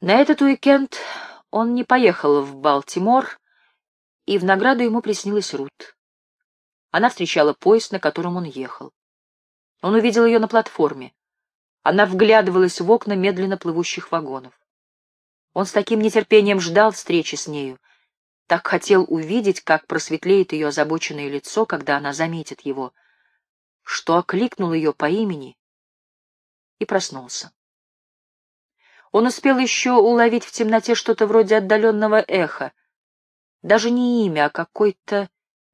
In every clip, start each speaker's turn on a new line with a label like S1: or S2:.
S1: На этот уикенд он не поехал в Балтимор, и в награду ему приснилась Рут. Она встречала поезд, на котором он ехал. Он увидел ее на платформе. Она вглядывалась в окна медленно плывущих вагонов. Он с таким нетерпением ждал встречи с нею, так хотел увидеть, как просветлеет ее озабоченное лицо, когда она заметит его, что окликнул ее по имени и проснулся. Он успел еще уловить в темноте что-то вроде отдаленного эха, даже не имя, а какой-то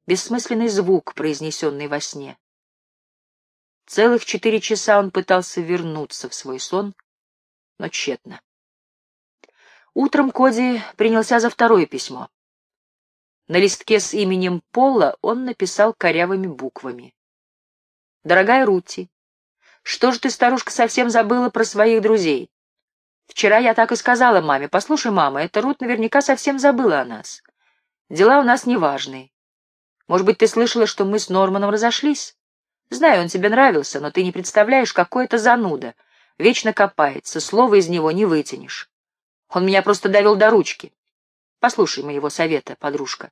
S1: бессмысленный звук, произнесенный во сне. Целых четыре часа он пытался вернуться в свой сон, но тщетно. Утром Коди принялся за второе письмо. На листке с именем Пола он написал корявыми буквами. «Дорогая Рути, что же ты, старушка, совсем забыла про своих друзей? Вчера я так и сказала маме. Послушай, мама, эта Рут наверняка совсем забыла о нас. Дела у нас неважные. Может быть, ты слышала, что мы с Норманом разошлись? Знаю, он тебе нравился, но ты не представляешь, какой это зануда. Вечно копается, слова из него не вытянешь. Он меня просто довел до ручки. Послушай моего совета, подружка.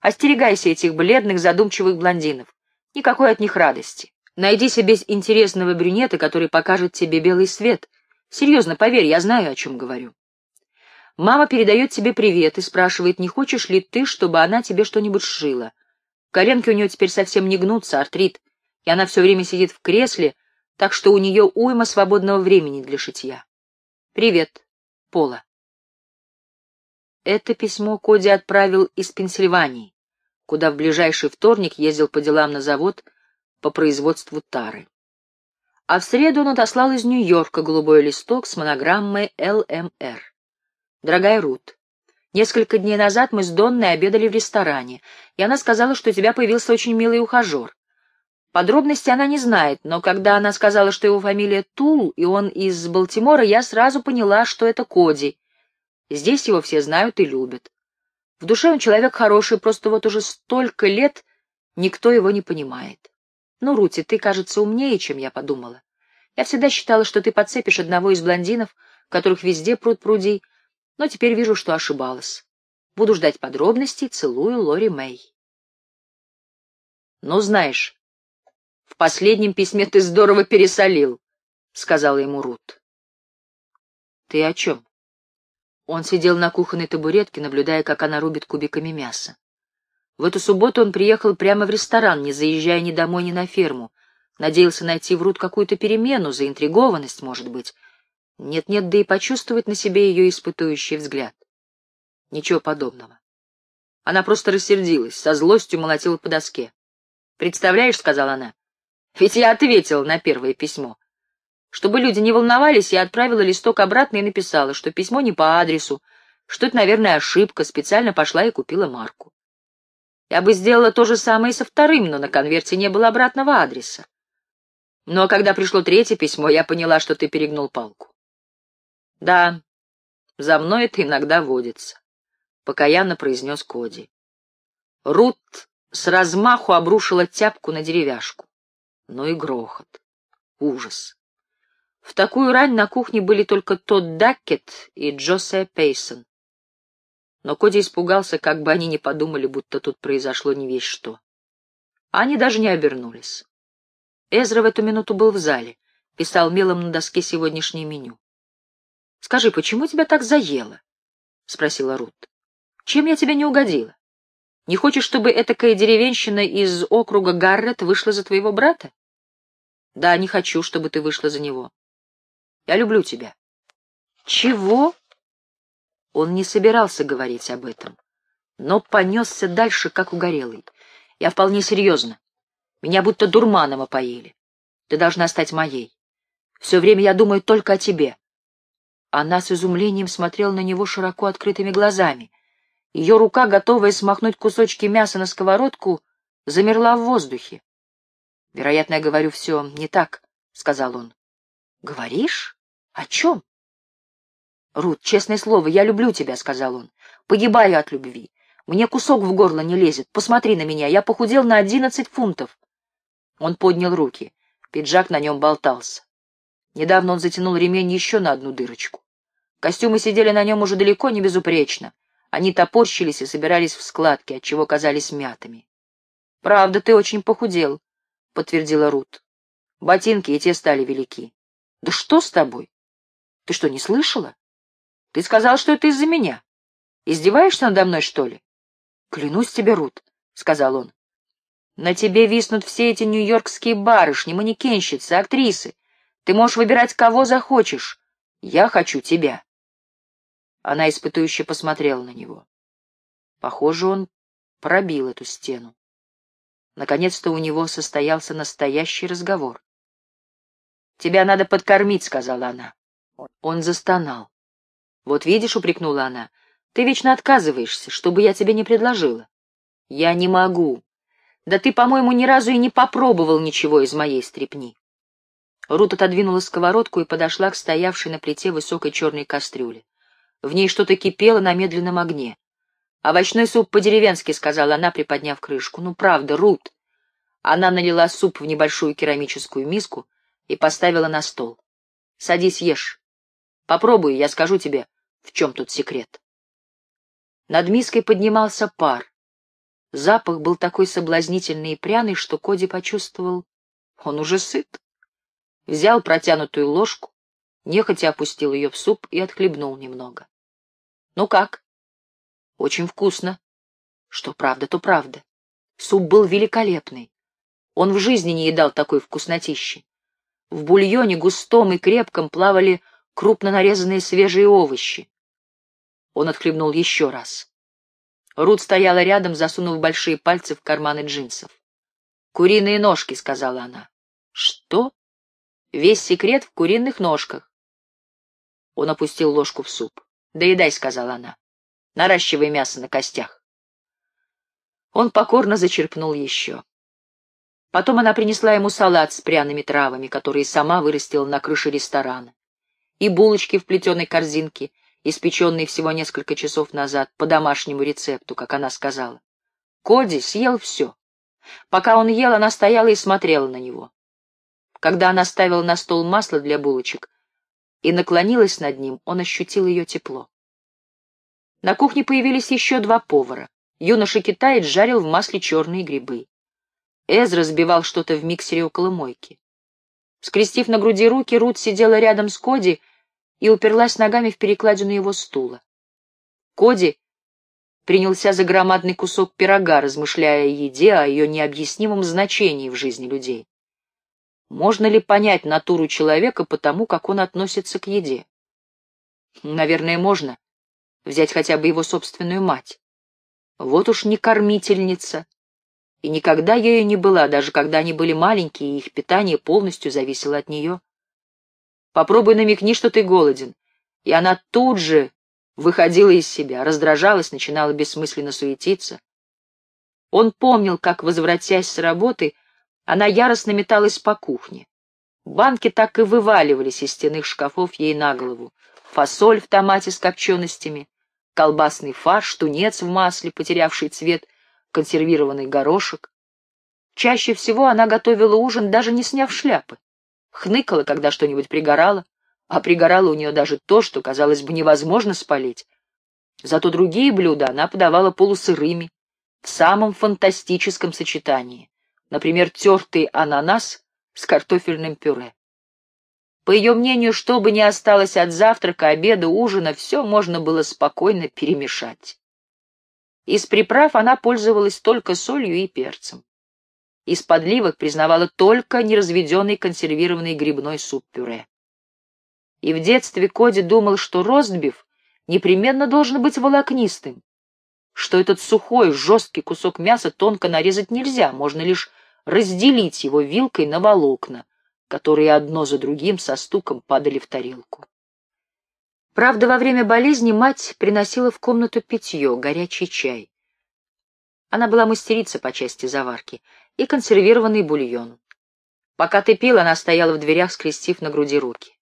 S1: Остерегайся этих бледных, задумчивых блондинов. Никакой от них радости. Найди себе интересного брюнета, который покажет тебе белый свет — Серьезно, поверь, я знаю, о чем говорю. Мама передает тебе привет и спрашивает, не хочешь ли ты, чтобы она тебе что-нибудь сшила. Коленки у нее теперь совсем не гнутся, артрит, и она все время сидит в кресле, так что у нее уйма свободного времени для шитья. Привет, Пола. Это письмо Коди отправил из Пенсильвании, куда в ближайший вторник ездил по делам на завод по производству тары а в среду он отослал из Нью-Йорка голубой листок с монограммой ЛМР. «Дорогая Рут, несколько дней назад мы с Донной обедали в ресторане, и она сказала, что у тебя появился очень милый ухажер. Подробности она не знает, но когда она сказала, что его фамилия Тул, и он из Балтимора, я сразу поняла, что это Коди. Здесь его все знают и любят. В душе он человек хороший, просто вот уже столько лет никто его не понимает. Ну, Рути, ты, кажется, умнее, чем я подумала. Я всегда считала, что ты подцепишь одного из блондинов, которых везде пруд пруди, но теперь вижу, что ошибалась. Буду ждать подробностей. Целую, Лори Мэй. Ну, знаешь, в последнем письме ты здорово пересолил, — сказала ему Рут. Ты о чем? Он сидел на кухонной табуретке, наблюдая, как она рубит кубиками мяса. В эту субботу он приехал прямо в ресторан, не заезжая ни домой, ни на ферму. Надеялся найти в Рут какую-то перемену, заинтригованность, может быть. Нет-нет, да и почувствовать на себе ее испытующий взгляд. Ничего подобного. Она просто рассердилась, со злостью молотила по доске. «Представляешь», — сказала она, — «ведь я ответила на первое письмо. Чтобы люди не волновались, я отправила листок обратно и написала, что письмо не по адресу, что это, наверное, ошибка, специально пошла и купила марку. Я бы сделала то же самое и со вторым, но на конверте не было обратного адреса. Но когда пришло третье письмо, я поняла, что ты перегнул палку. Да, за мной это иногда водится, — покаянно произнес Коди. Рут с размаху обрушила тяпку на деревяшку. Ну и грохот. Ужас. В такую рань на кухне были только тот Даккет и Джосе Пейсон но Коди испугался, как бы они не подумали, будто тут произошло не весь что. Они даже не обернулись. Эзра в эту минуту был в зале, писал мелом на доске сегодняшнее меню. — Скажи, почему тебя так заело? — спросила Рут. — Чем я тебе не угодила? Не хочешь, чтобы этакая деревенщина из округа Гаррет вышла за твоего брата? — Да, не хочу, чтобы ты вышла за него. Я люблю тебя. — Чего? Он не собирался говорить об этом, но понесся дальше, как угорелый. Я вполне серьезно. Меня будто дурманом опоили. Ты должна стать моей. Все время я думаю только о тебе. Она с изумлением смотрела на него широко открытыми глазами. Ее рука, готовая смахнуть кусочки мяса на сковородку, замерла в воздухе. — Вероятно, я говорю все не так, — сказал он. — Говоришь? О чем? «Рут, честное слово, я люблю тебя», — сказал он. «Погибаю от любви. Мне кусок в горло не лезет. Посмотри на меня, я похудел на одиннадцать фунтов». Он поднял руки. Пиджак на нем болтался. Недавно он затянул ремень еще на одну дырочку. Костюмы сидели на нем уже далеко не безупречно. Они топорщились и собирались в складки, отчего казались мятыми. — Правда, ты очень похудел, — подтвердила Рут. — Ботинки и те стали велики. — Да что с тобой? Ты что, не слышала? Ты сказал, что это из-за меня. Издеваешься надо мной, что ли? — Клянусь тебе, Рут, — сказал он. — На тебе виснут все эти нью-йоркские барышни, манекенщицы, актрисы. Ты можешь выбирать, кого захочешь. Я хочу тебя. Она испытующе посмотрела на него. Похоже, он пробил эту стену. Наконец-то у него состоялся настоящий разговор. «Тебя надо подкормить», — сказала она. Он застонал. «Вот видишь», — упрекнула она, — «ты вечно отказываешься, чтобы я тебе не предложила». «Я не могу. Да ты, по-моему, ни разу и не попробовал ничего из моей стрепни». Рут отодвинула сковородку и подошла к стоявшей на плите высокой черной кастрюле. В ней что-то кипело на медленном огне. «Овощной суп по-деревенски», — сказала она, приподняв крышку. «Ну, правда, Рут». Она налила суп в небольшую керамическую миску и поставила на стол. «Садись, ешь. Попробуй, я скажу тебе, в чем тут секрет». Над миской поднимался пар. Запах был такой соблазнительный и пряный, что Коди почувствовал, он уже сыт. Взял протянутую ложку, нехотя опустил ее в суп и отхлебнул немного. Ну как? Очень вкусно. Что правда, то правда. Суп был великолепный. Он в жизни не едал такой вкуснотищи. В бульоне густом и крепком плавали крупно нарезанные свежие овощи. Он отхлебнул еще раз. Рут стояла рядом, засунув большие пальцы в карманы джинсов. «Куриные ножки», — сказала она. «Что?» «Весь секрет в куриных ножках». Он опустил ложку в суп. «Доедай», — сказала она. «Наращивай мясо на костях». Он покорно зачерпнул еще. Потом она принесла ему салат с пряными травами, которые сама вырастила на крыше ресторана, и булочки в плетеной корзинке, испеченные всего несколько часов назад по домашнему рецепту, как она сказала. Коди съел все. Пока он ел, она стояла и смотрела на него. Когда она ставила на стол масло для булочек, и наклонилась над ним, он ощутил ее тепло. На кухне появились еще два повара. Юноша-китаец жарил в масле черные грибы. Эзра сбивал что-то в миксере около мойки. Скрестив на груди руки, Рут сидела рядом с Коди и уперлась ногами в перекладину его стула. Коди принялся за громадный кусок пирога, размышляя о еде, о ее необъяснимом значении в жизни людей. Можно ли понять натуру человека по тому, как он относится к еде? Наверное, можно. Взять хотя бы его собственную мать. Вот уж не кормительница. И никогда ею не была, даже когда они были маленькие, и их питание полностью зависело от нее. Попробуй намекни, что ты голоден. И она тут же выходила из себя, раздражалась, начинала бессмысленно суетиться. Он помнил, как, возвратясь с работы, она яростно металась по кухне. Банки так и вываливались из стенных шкафов ей на голову. Фасоль в томате с копченостями, колбасный фарш, тунец в масле, потерявший цвет, консервированный горошек. Чаще всего она готовила ужин, даже не сняв шляпы. Хныкала, когда что-нибудь пригорало, а пригорало у нее даже то, что, казалось бы, невозможно спалить. Зато другие блюда она подавала полусырыми, в самом фантастическом сочетании например, тертый ананас с картофельным пюре. По ее мнению, что бы ни осталось от завтрака, обеда, ужина, все можно было спокойно перемешать. Из приправ она пользовалась только солью и перцем. Из подливок признавала только неразведенный консервированный грибной суп-пюре. И в детстве Коди думал, что ростбиф непременно должен быть волокнистым, что этот сухой, жесткий кусок мяса тонко нарезать нельзя, можно лишь разделить его вилкой на волокна, которые одно за другим со стуком падали в тарелку. Правда, во время болезни мать приносила в комнату питье, горячий чай. Она была мастерица по части заварки и консервированный бульон. Пока ты пил, она стояла в дверях, скрестив на груди руки.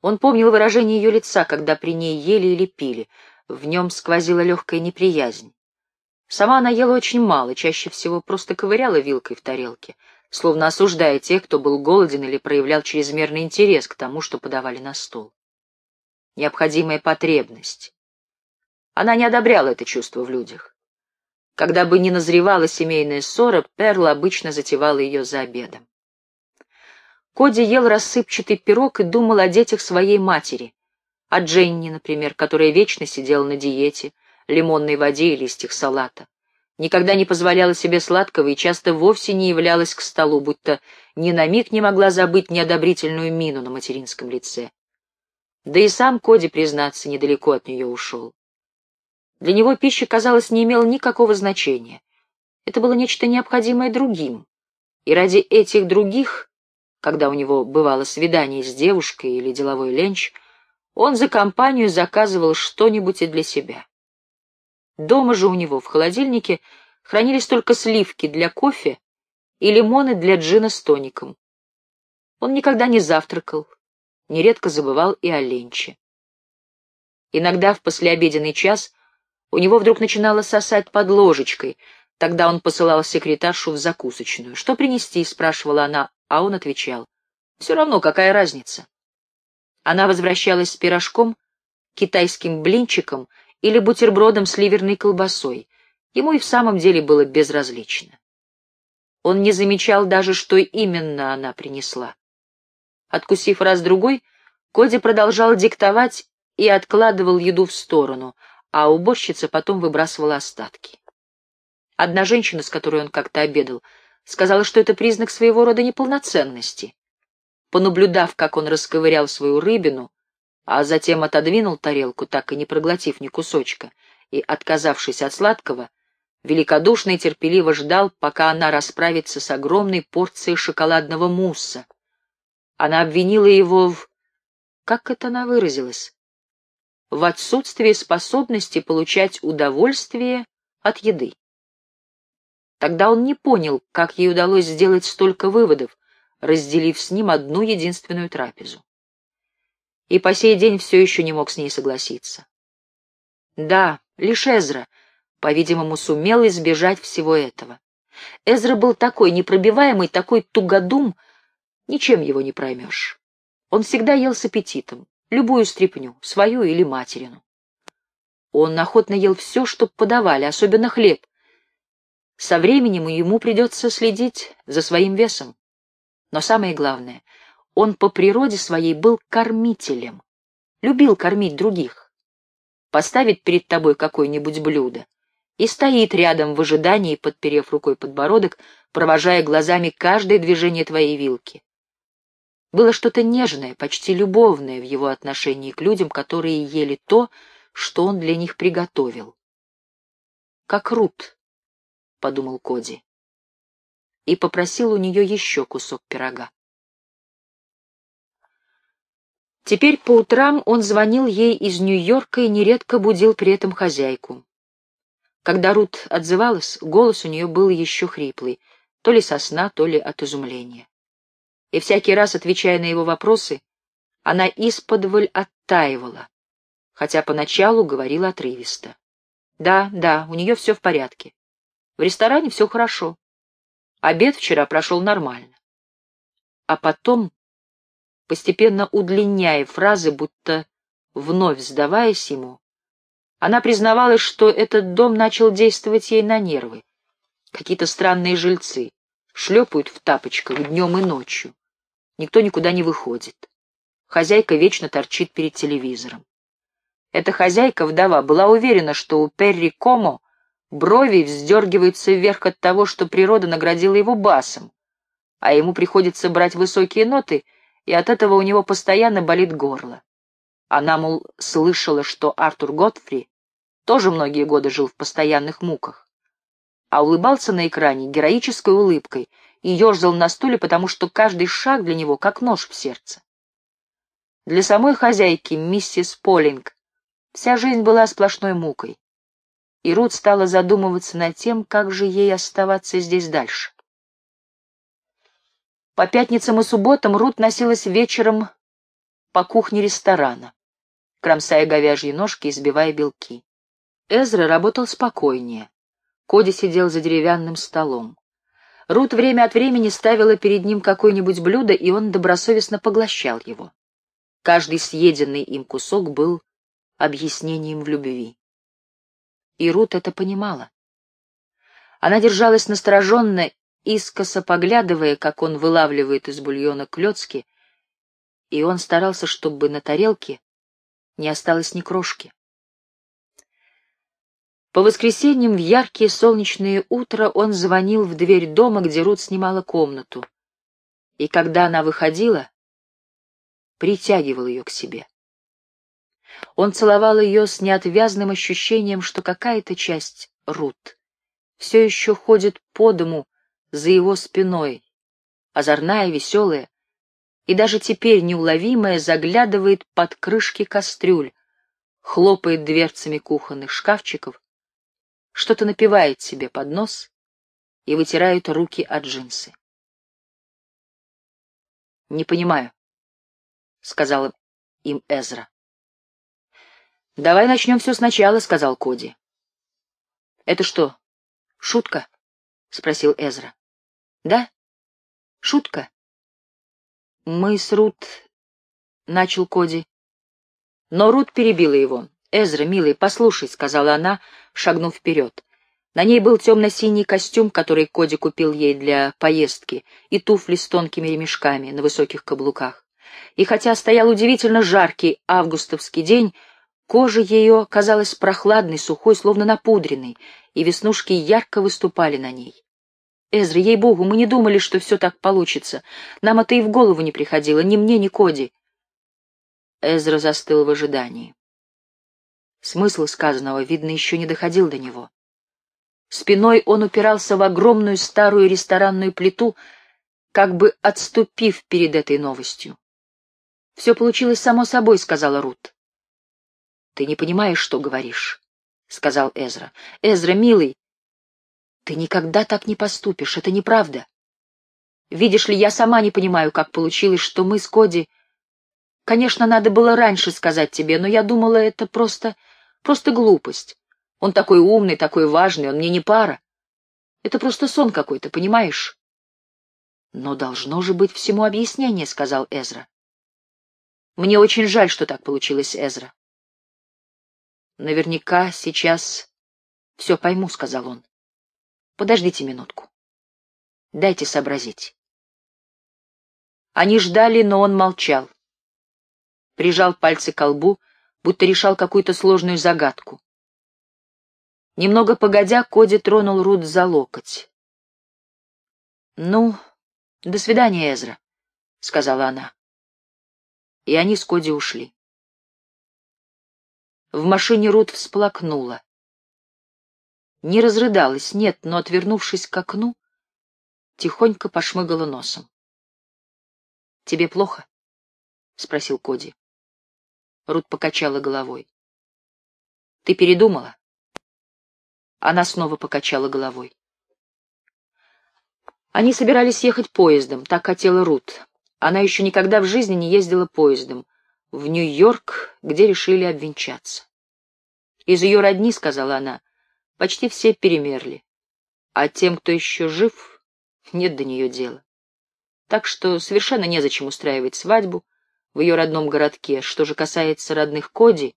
S1: Он помнил выражение ее лица, когда при ней ели или пили. В нем сквозила легкая неприязнь. Сама она ела очень мало, чаще всего просто ковыряла вилкой в тарелке, словно осуждая тех, кто был голоден или проявлял чрезмерный интерес к тому, что подавали на стол. необходимая потребность. Она не одобряла это чувство в людях. Когда бы ни назревала семейная ссора, Перл обычно затевала ее за обедом. Коди ел рассыпчатый пирог и думал о детях своей матери, о Дженни, например, которая вечно сидела на диете, лимонной воде и листьях салата. Никогда не позволяла себе сладкого и часто вовсе не являлась к столу, будто ни на миг не могла забыть неодобрительную мину на материнском лице. Да и сам Коди, признаться, недалеко от нее ушел. Для него пища, казалось, не имела никакого значения. Это было нечто необходимое другим. И ради этих других, когда у него бывало свидание с девушкой или деловой ленч, он за компанию заказывал что-нибудь и для себя. Дома же у него в холодильнике хранились только сливки для кофе и лимоны для джина с тоником. Он никогда не завтракал, нередко забывал и о ленче. Иногда в послеобеденный час у него вдруг начинало сосать под ложечкой, тогда он посылал секретаршу в закусочную. «Что принести?» — спрашивала она, а он отвечал. «Все равно, какая разница?» Она возвращалась с пирожком, китайским блинчиком или бутербродом с ливерной колбасой. Ему и в самом деле было безразлично. Он не замечал даже, что именно она принесла. Откусив раз-другой, Коди продолжал диктовать и откладывал еду в сторону, а уборщица потом выбрасывала остатки. Одна женщина, с которой он как-то обедал, сказала, что это признак своего рода неполноценности. Понаблюдав, как он расковырял свою рыбину, а затем отодвинул тарелку, так и не проглотив ни кусочка, и, отказавшись от сладкого, великодушно и терпеливо ждал, пока она расправится с огромной порцией шоколадного мусса. Она обвинила его в... Как это она выразилась? В отсутствии способности получать удовольствие от еды. Тогда он не понял, как ей удалось сделать столько выводов, разделив с ним одну единственную трапезу и по сей день все еще не мог с ней согласиться. Да, лишь Эзра, по-видимому, сумел избежать всего этого. Эзра был такой непробиваемый, такой тугодум, ничем его не проймешь. Он всегда ел с аппетитом, любую стряпню, свою или материну. Он охотно ел все, что подавали, особенно хлеб. Со временем ему придется следить за своим весом. Но самое главное — он по природе своей был кормителем, любил кормить других. Поставить перед тобой какое-нибудь блюдо и стоит рядом в ожидании, подперев рукой подбородок, провожая глазами каждое движение твоей вилки. Было что-то нежное, почти любовное в его отношении к людям, которые ели то, что он для них приготовил. «Как Рут», — подумал Коди, и попросил у нее еще кусок пирога. Теперь по утрам он звонил ей из Нью-Йорка и нередко будил при этом хозяйку. Когда Рут отзывалась, голос у нее был еще хриплый, то ли со сна, то ли от изумления. И всякий раз, отвечая на его вопросы, она исподволь оттаивала, хотя поначалу говорила отрывисто. Да, да, у нее все в порядке. В ресторане все хорошо. Обед вчера прошел нормально. А потом постепенно удлиняя фразы, будто вновь сдаваясь ему, она признавалась, что этот дом начал действовать ей на нервы. Какие-то странные жильцы шлепают в тапочках днем и ночью. Никто никуда не выходит. Хозяйка вечно торчит перед телевизором. Эта хозяйка-вдова была уверена, что у Перри Комо брови вздергиваются вверх от того, что природа наградила его басом, а ему приходится брать высокие ноты — и от этого у него постоянно болит горло. Она, мол, слышала, что Артур Готфри тоже многие годы жил в постоянных муках, а улыбался на экране героической улыбкой и ерзал на стуле, потому что каждый шаг для него как нож в сердце. Для самой хозяйки, миссис Полинг, вся жизнь была сплошной мукой, и Рут стала задумываться над тем, как же ей оставаться здесь дальше. По пятницам и субботам Рут носилась вечером по кухне ресторана, кромсая говяжьи ножки и сбивая белки. Эзра работал спокойнее. Коди сидел за деревянным столом. Рут время от времени ставила перед ним какое-нибудь блюдо, и он добросовестно поглощал его. Каждый съеденный им кусок был объяснением в любви. И Рут это понимала. Она держалась настороженно, искоса поглядывая, как он вылавливает из бульона клетки, и он старался, чтобы на тарелке не осталось ни крошки. По воскресеньям в яркие солнечные утра он звонил в дверь дома, где Рут снимала комнату. И когда она выходила, притягивал ее к себе. Он целовал ее с неотвязным ощущением, что какая-то часть Рут все еще ходит по дому за его спиной, озорная, веселая, и даже теперь неуловимая заглядывает под крышки кастрюль, хлопает дверцами кухонных шкафчиков, что-то напивает себе под нос и вытирает руки от джинсы. «Не понимаю», — сказал им Эзра. «Давай начнем все сначала», — сказал Коди. «Это что, шутка?» — спросил Эзра. «Да, шутка». «Мы с Рут...» — начал Коди. Но Рут перебила его. «Эзра, милый, послушай», — сказала она, шагнув вперед. На ней был темно-синий костюм, который Коди купил ей для поездки, и туфли с тонкими ремешками на высоких каблуках. И хотя стоял удивительно жаркий августовский день, кожа ее казалась прохладной, сухой, словно напудренной, и веснушки ярко выступали на ней. «Эзра, ей-богу, мы не думали, что все так получится. Нам это и в голову не приходило, ни мне, ни Коди». Эзра застыл в ожидании. Смысл сказанного, видно, еще не доходил до него. Спиной он упирался в огромную старую ресторанную плиту, как бы отступив перед этой новостью. «Все получилось само собой», — сказала Рут. «Ты не понимаешь, что говоришь», — сказал Эзра. «Эзра, милый, ты никогда так не поступишь, это неправда. Видишь ли, я сама не понимаю, как получилось, что мы с Коди... Конечно, надо было раньше сказать тебе, но я думала, это просто... просто глупость. Он такой умный, такой важный, он мне не пара. Это просто сон какой-то, понимаешь? Но должно же быть всему объяснение, — сказал Эзра. Мне очень жаль, что так получилось, Эзра. Наверняка сейчас все пойму, — сказал он. Подождите минутку. Дайте сообразить. Они ждали, но он молчал. Прижал пальцы к лбу, будто решал какую-то сложную загадку. Немного погодя, Коди тронул Рут за локоть. «Ну, до свидания, Эзра», — сказала она. И они с Коди ушли. В машине Рут всплакнула. Не разрыдалась, нет, но, отвернувшись к окну, тихонько пошмыгала носом. «Тебе плохо?» — спросил Коди. Рут покачала головой. «Ты передумала?» Она снова покачала головой. Они собирались ехать поездом, так хотела Рут. Она еще никогда в жизни не ездила поездом. В Нью-Йорк, где решили обвенчаться. Из ее родни, сказала она, почти все перемерли. А тем, кто еще жив, нет до нее дела. Так что совершенно незачем устраивать свадьбу в ее родном городке. Что же касается родных Коди,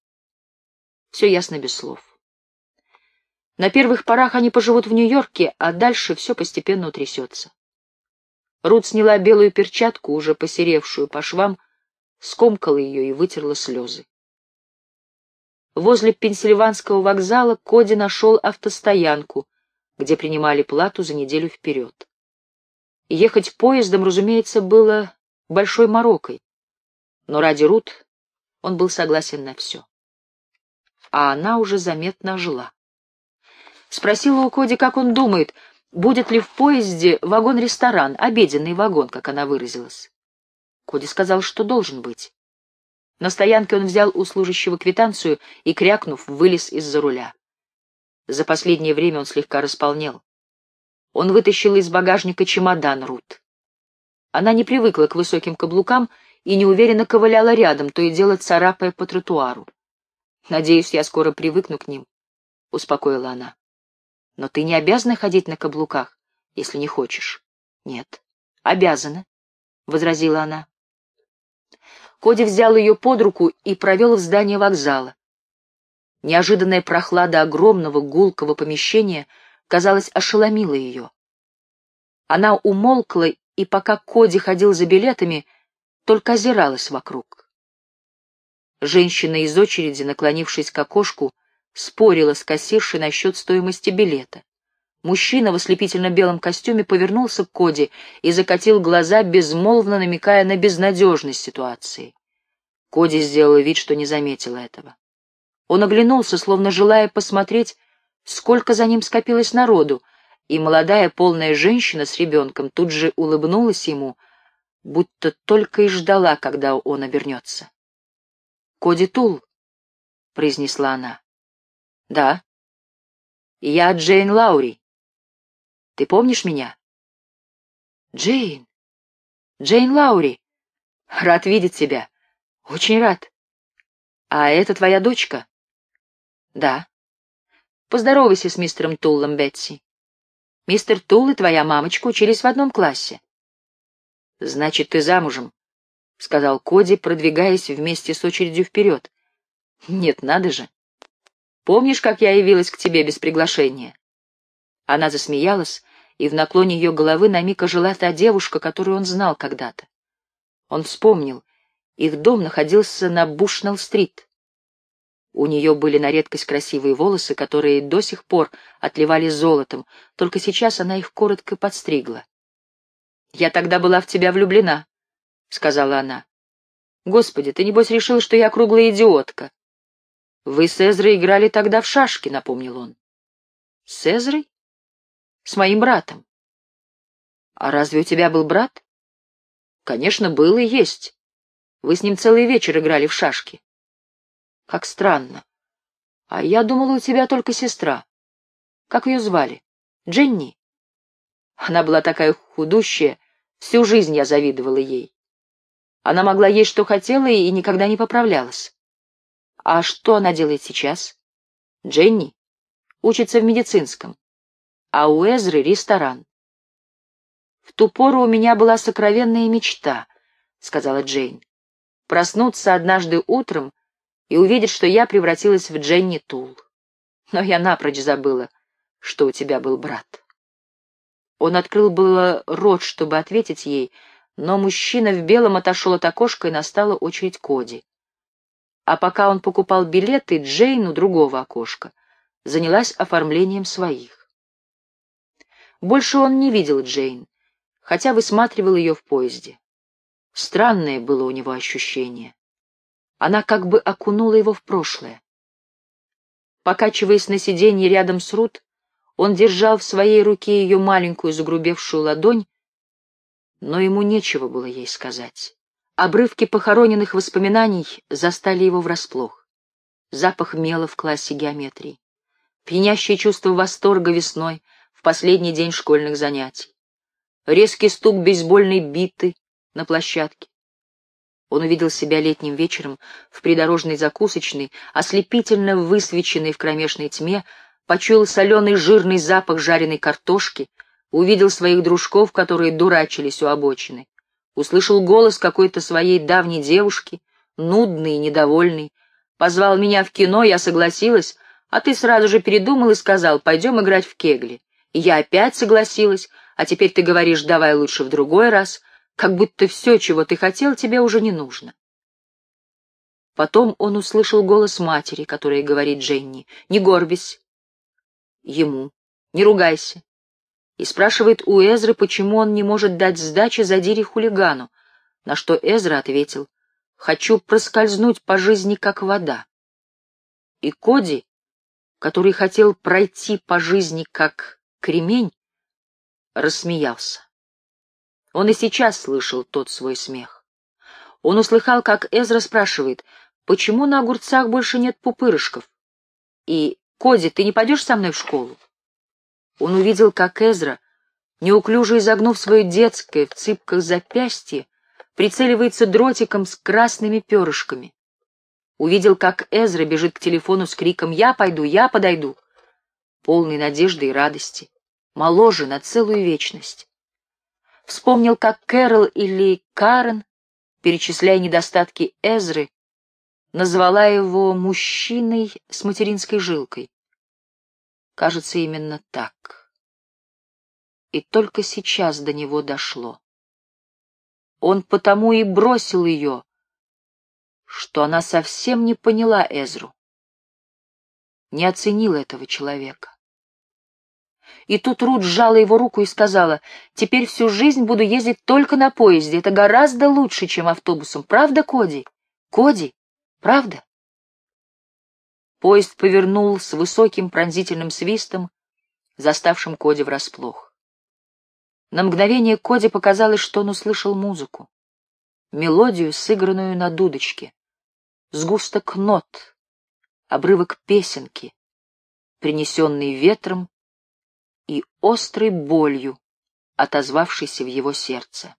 S1: все ясно без слов. На первых порах они поживут в Нью-Йорке, а дальше все постепенно утрясется. Рут сняла белую перчатку, уже посеревшую по швам, скомкала ее и вытерла слезы. Возле Пенсильванского вокзала Коди нашел автостоянку, где принимали плату за неделю вперед. Ехать поездом, разумеется, было большой морокой, но ради Рут он был согласен на все. А она уже заметно жила. Спросила у Коди, как он думает, будет ли в поезде вагон-ресторан, обеденный вагон, как она выразилась. Коди сказал, что должен быть. На стоянке он взял у служащего квитанцию и, крякнув, вылез из-за руля. За последнее время он слегка располнел. Он вытащил из багажника чемодан Рут. Она не привыкла к высоким каблукам и неуверенно ковыляла рядом, то и дело царапая по тротуару. «Надеюсь, я скоро привыкну к ним», — успокоила она. Но ты не обязана ходить на каблуках, если не хочешь. Нет, обязана, — возразила она. Коди взял ее под руку и провел в здание вокзала. Неожиданная прохлада огромного гулкого помещения, казалось, ошеломила ее. Она умолкла, и пока Коди ходил за билетами, только озиралась вокруг. Женщина из очереди, наклонившись к окошку, спорила с кассиршей насчет стоимости билета. Мужчина в ослепительно-белом костюме повернулся к Коди и закатил глаза, безмолвно намекая на безнадежность ситуации. Коди сделал вид, что не заметил этого. Он оглянулся, словно желая посмотреть, сколько за ним скопилось народу, и молодая полная женщина с ребенком тут же улыбнулась ему, будто только и ждала, когда он обернется. «Коди Тул», — произнесла она. «Да». «Я Джейн Лаури. Ты помнишь меня?» «Джейн! Джейн Лаури! Рад видеть тебя. Очень рад. А это твоя дочка?» «Да». «Поздоровайся с мистером Туллом, Бетси. Мистер Тул и твоя мамочка учились в одном классе». «Значит, ты замужем», — сказал Коди, продвигаясь вместе с очередью вперед. «Нет, надо же. Помнишь, как я явилась к тебе без приглашения?» Она засмеялась, и в наклоне ее головы на миг ожила та девушка, которую он знал когда-то. Он вспомнил, их дом находился на Бушнелл-стрит. У нее были на редкость красивые волосы, которые до сих пор отливали золотом, только сейчас она их коротко подстригла. «Я тогда была в тебя влюблена», — сказала она. «Господи, ты, небось, решил, что я круглая идиотка». «Вы с Эзрой играли тогда в шашки», — напомнил он. «С Эзрой?» С моим братом. А разве у тебя был брат? Конечно, был и есть. Вы с ним целый вечер играли в шашки. Как странно. А я думала, у тебя только сестра. Как ее звали? Дженни. Она была такая худущая, всю жизнь я завидовала ей. Она могла есть, что хотела, и никогда не поправлялась. А что она делает сейчас? Дженни учится в медицинском а у Эзры ресторан. «В ту пору у меня была сокровенная мечта», — сказала Джейн. «Проснуться однажды утром и увидеть, что я превратилась в Дженни Тул. Но я напрочь забыла, что у тебя был брат». Он открыл было рот, чтобы ответить ей, но мужчина в белом отошел от окошка, и настала очередь Коди. А пока он покупал билеты, Джейн у другого окошка занялась оформлением своих. Больше он не видел Джейн, хотя высматривал ее в поезде. Странное было у него ощущение. Она как бы окунула его в прошлое. Покачиваясь на сиденье рядом с Рут, он держал в своей руке ее маленькую загрубевшую ладонь, но ему нечего было ей сказать. Обрывки похороненных воспоминаний застали его врасплох. Запах мела в классе геометрии, пьянящее чувство восторга весной — в последний день школьных занятий. Резкий стук бейсбольной биты на площадке. Он увидел себя летним вечером в придорожной закусочной, ослепительно высвеченной в кромешной тьме, почуял соленый жирный запах жареной картошки, увидел своих дружков, которые дурачились у обочины, услышал голос какой-то своей давней девушки, нудный и недовольный, позвал меня в кино, я согласилась, а ты сразу же передумал и сказал, пойдем играть в кегли. И я опять согласилась, а теперь ты говоришь, давай лучше в другой раз, как будто все, чего ты хотел, тебе уже не нужно. Потом он услышал голос матери, которая говорит Дженни, «Не горбись». Ему, «Не ругайся». И спрашивает у Эзры, почему он не может дать сдачи за Дири хулигану, на что Эзра ответил, «Хочу проскользнуть по жизни, как вода». И Коди, который хотел пройти по жизни, как кремень, рассмеялся. Он и сейчас слышал тот свой смех. Он услыхал, как Эзра спрашивает, почему на огурцах больше нет пупырышков? И, Коди, ты не пойдешь со мной в школу? Он увидел, как Эзра, неуклюже изогнув свое детское в цыпках запястье, прицеливается дротиком с красными перышками. Увидел, как Эзра бежит к телефону с криком «Я пойду, я подойду!» полный надежды и радости, моложе на целую вечность. Вспомнил, как Кэрол или Карен перечисляя недостатки Эзры, назвала его мужчиной с материнской жилкой. Кажется, именно так. И только сейчас до него дошло. Он потому и бросил ее, что она совсем не поняла Эзру, не оценила этого человека. И тут Рут сжала его руку и сказала, «Теперь всю жизнь буду ездить только на поезде. Это гораздо лучше, чем автобусом. Правда, Коди? Коди, правда?» Поезд повернул с высоким пронзительным свистом, заставшим Коди врасплох. На мгновение Коди показалось, что он услышал музыку. Мелодию, сыгранную на дудочке. Сгусток нот, обрывок песенки, принесенный ветром и острой болью, отозвавшейся в его сердце.